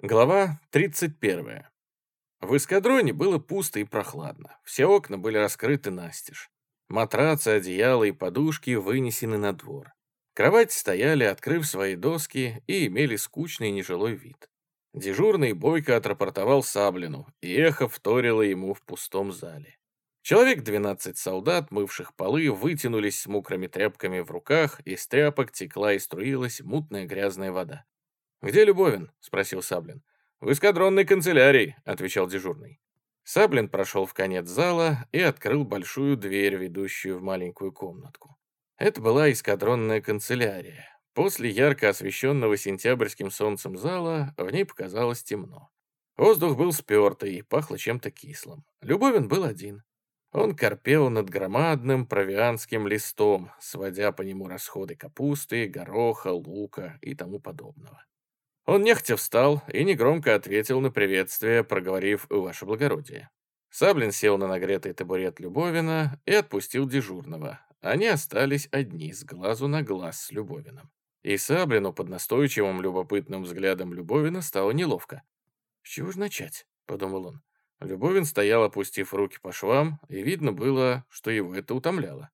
Глава 31. В эскадроне было пусто и прохладно. Все окна были раскрыты настежь. Матрацы, одеяла и подушки вынесены на двор. Кровати стояли, открыв свои доски, и имели скучный нежилой вид. Дежурный бойко отрапортовал Саблину, и эхо вторило ему в пустом зале. Человек 12 солдат, мывших полы, вытянулись с мокрыми тряпками в руках, из тряпок текла и струилась мутная грязная вода. «Где Любовин?» — спросил Саблин. «В эскадронной канцелярии», — отвечал дежурный. Саблин прошел в конец зала и открыл большую дверь, ведущую в маленькую комнатку. Это была эскадронная канцелярия. После ярко освещенного сентябрьским солнцем зала в ней показалось темно. Воздух был спертый и пахло чем-то кислым. Любовин был один. Он корпел над громадным провианским листом, сводя по нему расходы капусты, гороха, лука и тому подобного. Он нехотя встал и негромко ответил на приветствие, проговорив «Ваше благородие». Саблин сел на нагретый табурет Любовина и отпустил дежурного. Они остались одни, с глазу на глаз с Любовиным. И Саблину под настойчивым любопытным взглядом Любовина стало неловко. «С чего же начать?» — подумал он. Любовин стоял, опустив руки по швам, и видно было, что его это утомляло.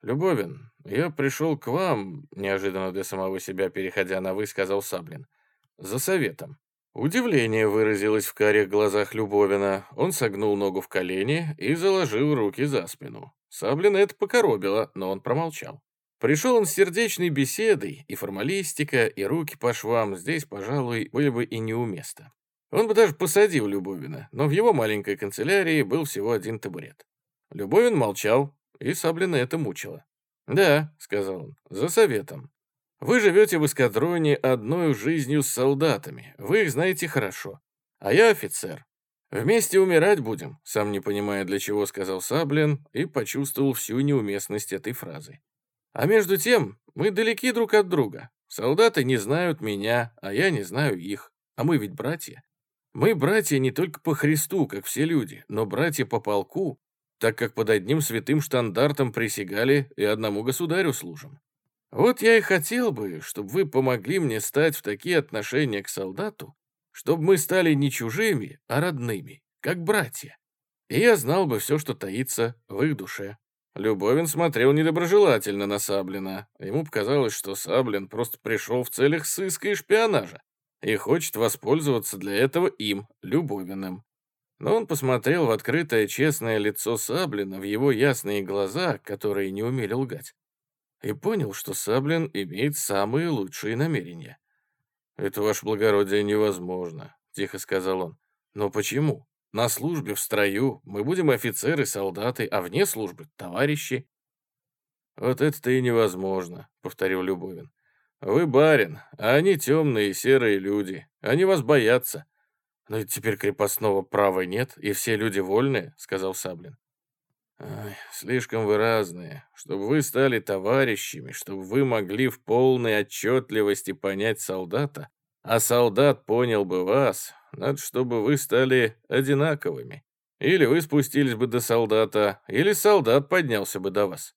«Любовин, я пришел к вам», — неожиданно для самого себя переходя на «вы», сказал Саблин за советом. Удивление выразилось в карих глазах Любовина. Он согнул ногу в колени и заложил руки за спину. Саблина это покоробило, но он промолчал. Пришел он с сердечной беседой, и формалистика, и руки по швам здесь, пожалуй, были бы и неуместно. Он бы даже посадил Любовина, но в его маленькой канцелярии был всего один табурет. Любовин молчал, и Саблина это мучило. «Да», — сказал он, — «за советом. Вы живете в эскадроне одной жизнью с солдатами, вы их знаете хорошо. А я офицер. Вместе умирать будем, сам не понимая для чего сказал Саблин и почувствовал всю неуместность этой фразы. А между тем, мы далеки друг от друга. Солдаты не знают меня, а я не знаю их. А мы ведь братья. Мы братья не только по Христу, как все люди, но братья по полку, так как под одним святым штандартом присягали и одному государю служим. Вот я и хотел бы, чтобы вы помогли мне стать в такие отношения к солдату, чтобы мы стали не чужими, а родными, как братья. И я знал бы все, что таится в их душе. Любовин смотрел недоброжелательно на Саблина. Ему показалось, что Саблин просто пришел в целях сыска и шпионажа и хочет воспользоваться для этого им, Любовиным. Но он посмотрел в открытое честное лицо Саблина, в его ясные глаза, которые не умели лгать и понял, что Саблин имеет самые лучшие намерения. «Это, ваше благородие, невозможно», — тихо сказал он. «Но почему? На службе, в строю, мы будем офицеры, солдаты, а вне службы — товарищи». «Вот это-то и невозможно», — повторил Любовин. «Вы барин, а они темные серые люди. Они вас боятся». «Но теперь крепостного права нет, и все люди вольные», — сказал Саблин. Ой, слишком вы разные. Чтобы вы стали товарищами, чтобы вы могли в полной отчетливости понять солдата, а солдат понял бы вас, надо, чтобы вы стали одинаковыми. Или вы спустились бы до солдата, или солдат поднялся бы до вас.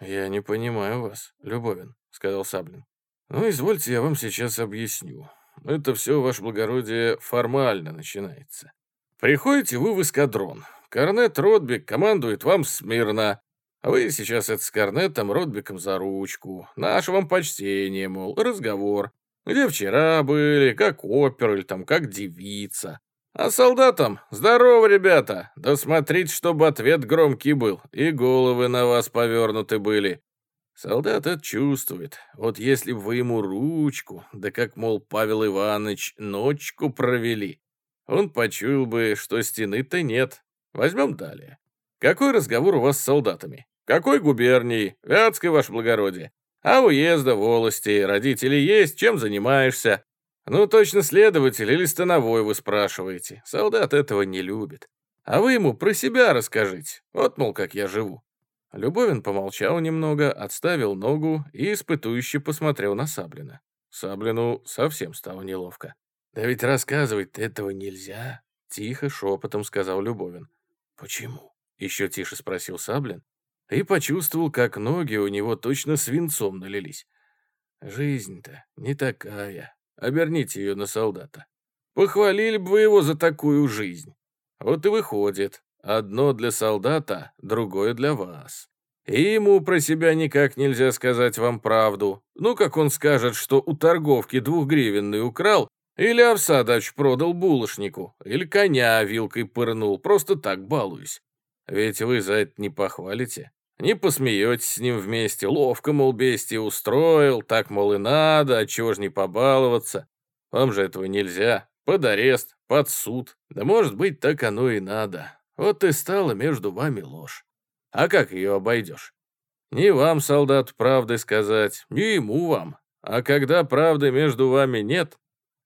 «Я не понимаю вас, Любовин», — сказал Саблин. «Ну, извольте, я вам сейчас объясню. Это все, ваше благородие, формально начинается. Приходите вы в эскадрон, Корнет Ротбик командует вам смирно. А вы сейчас это с Корнетом Ротбиком за ручку. Наше вам почтение, мол, разговор. Где вчера были, как опер или там как девица. А солдатам «Здорово, ребята! Да смотрите, чтобы ответ громкий был, и головы на вас повернуты были». Солдат это чувствует. Вот если бы вы ему ручку, да как, мол, Павел Иванович, ночку провели, он почуял бы, что стены-то нет, Возьмем далее. Какой разговор у вас с солдатами? Какой губернии? Вятской, ваше благородие. А уезда, волости, родители есть, чем занимаешься? Ну, точно следователь или становой вы спрашиваете. Солдат этого не любит. А вы ему про себя расскажите. Вот, мол, как я живу. Любовин помолчал немного, отставил ногу и испытующе посмотрел на Саблина. Саблину совсем стало неловко. «Да ведь рассказывать этого нельзя», — тихо, шепотом сказал Любовин. «Почему?» — еще тише спросил Саблин и почувствовал, как ноги у него точно свинцом налились. «Жизнь-то не такая. Оберните ее на солдата». Похвалили бы вы его за такую жизнь. Вот и выходит, одно для солдата, другое для вас. И ему про себя никак нельзя сказать вам правду. Ну, как он скажет, что у торговки двухгривенный украл, или овса дач продал булочнику, или коня вилкой пырнул, просто так балуюсь. Ведь вы за это не похвалите, не посмеетесь с ним вместе, ловко, мол, бестия устроил, так, мол, и надо, отчего ж не побаловаться. Вам же этого нельзя, под арест, под суд. Да может быть, так оно и надо. Вот и стала между вами ложь. А как ее обойдешь? Не вам, солдат, правды сказать, не ему вам. А когда правды между вами нет,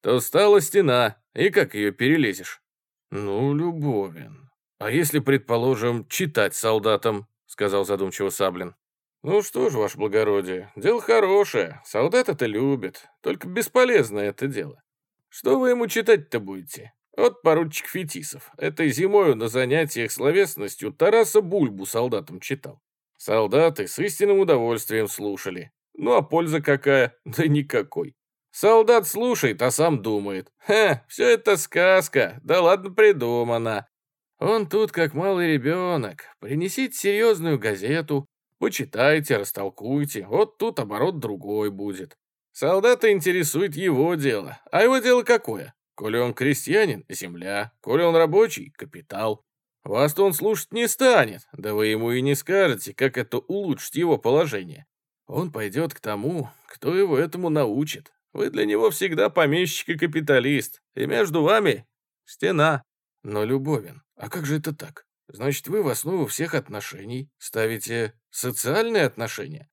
то стала стена, и как ее перелезешь? Ну, Любовин, а если, предположим, читать солдатам, сказал задумчиво Саблин. Ну что ж, ваше благородие, дело хорошее, солдат это любит, только бесполезное это дело. Что вы ему читать-то будете? Вот поручик Фетисов. Этой зимою на занятиях словесностью Тараса Бульбу солдатам читал. Солдаты с истинным удовольствием слушали. Ну а польза какая? Да никакой. Солдат слушает, а сам думает. Ха, все это сказка, да ладно придумано. Он тут как малый ребенок. Принесите серьезную газету, почитайте, растолкуйте, вот тут оборот другой будет. Солдата интересует его дело. А его дело какое? Коли он крестьянин — земля, коли он рабочий — капитал. Вас-то он слушать не станет, да вы ему и не скажете, как это улучшить его положение. Он пойдет к тому, кто его этому научит. Вы для него всегда помещик и капиталист, и между вами стена. Но, Любовин, а как же это так? Значит, вы в основу всех отношений ставите социальные отношения?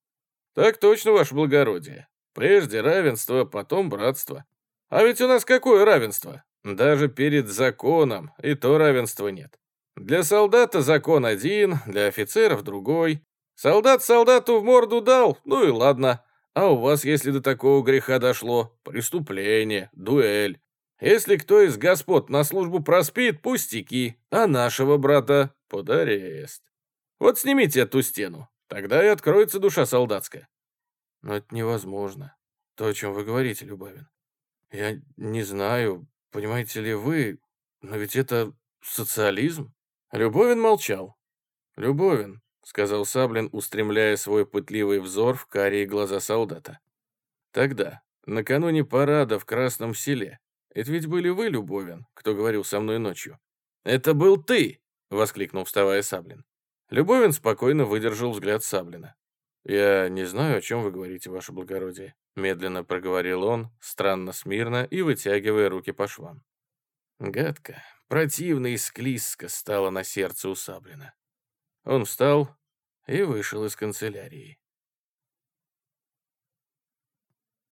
Так точно, ваше благородие. Прежде равенство, потом братство. А ведь у нас какое равенство? Даже перед законом и то равенства нет. Для солдата закон один, для офицеров другой. Солдат солдату в морду дал, ну и ладно. А у вас, если до такого греха дошло, преступление, дуэль. Если кто из господ на службу проспит, пустяки, а нашего брата под арест. Вот снимите эту стену, тогда и откроется душа солдатская. Но это невозможно. То, о чем вы говорите, Любавин. Я не знаю, понимаете ли вы, но ведь это социализм. Любовин молчал. Любовин, сказал Саблин, устремляя свой пытливый взор в карие глаза солдата. Тогда, накануне парада в Красном селе, это ведь были вы, Любовин, кто говорил со мной ночью. Это был ты, воскликнул, вставая Саблин. Любовин спокойно выдержал взгляд Саблина. «Я не знаю, о чем вы говорите, ваше благородие», — медленно проговорил он, странно смирно и вытягивая руки по швам. Гадко, противно и склизко стало на сердце у Саблина. Он встал и вышел из канцелярии.